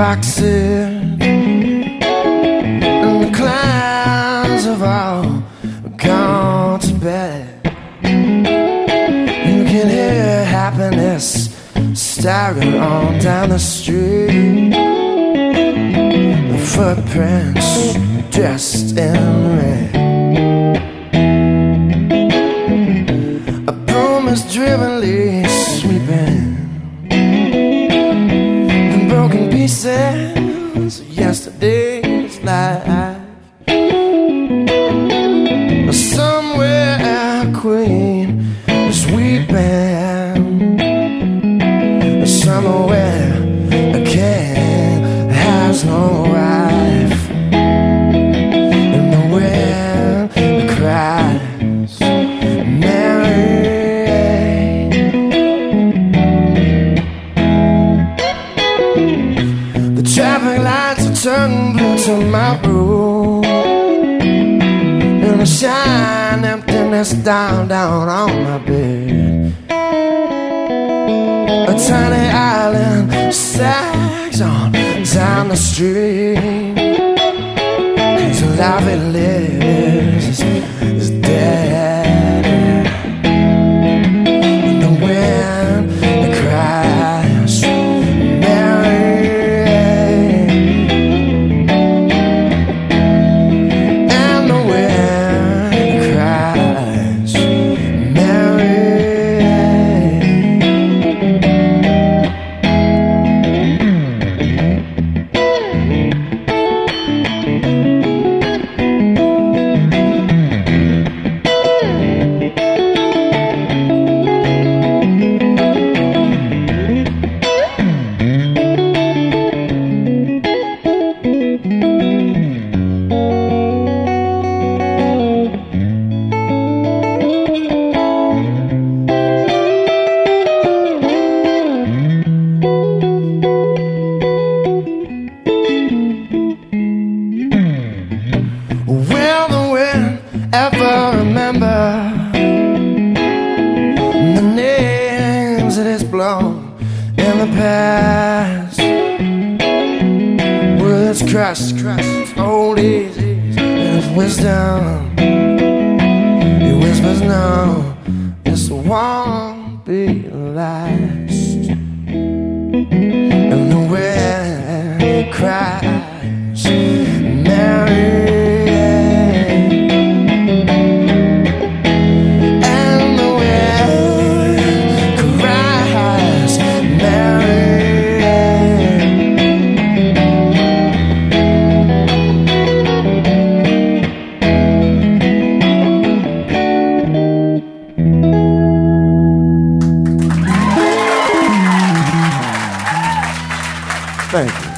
boxes, and the clowns have all gone to bed. You can hear happiness stagger on down the street. The footprints dressed in red. A broom is drivenly sweeping the broken pieces yesterday's life. Somewhere a queen is weeping. Somewhere a king has no wife. Turning blue to my room. And I shine emptiness down, down on my bed. A tiny island sags on down the street. Cause the life ever remember the names that it's blown in the past? Will its crust crush its old and its wisdom? It whispers no, this won't be the last. Thank you.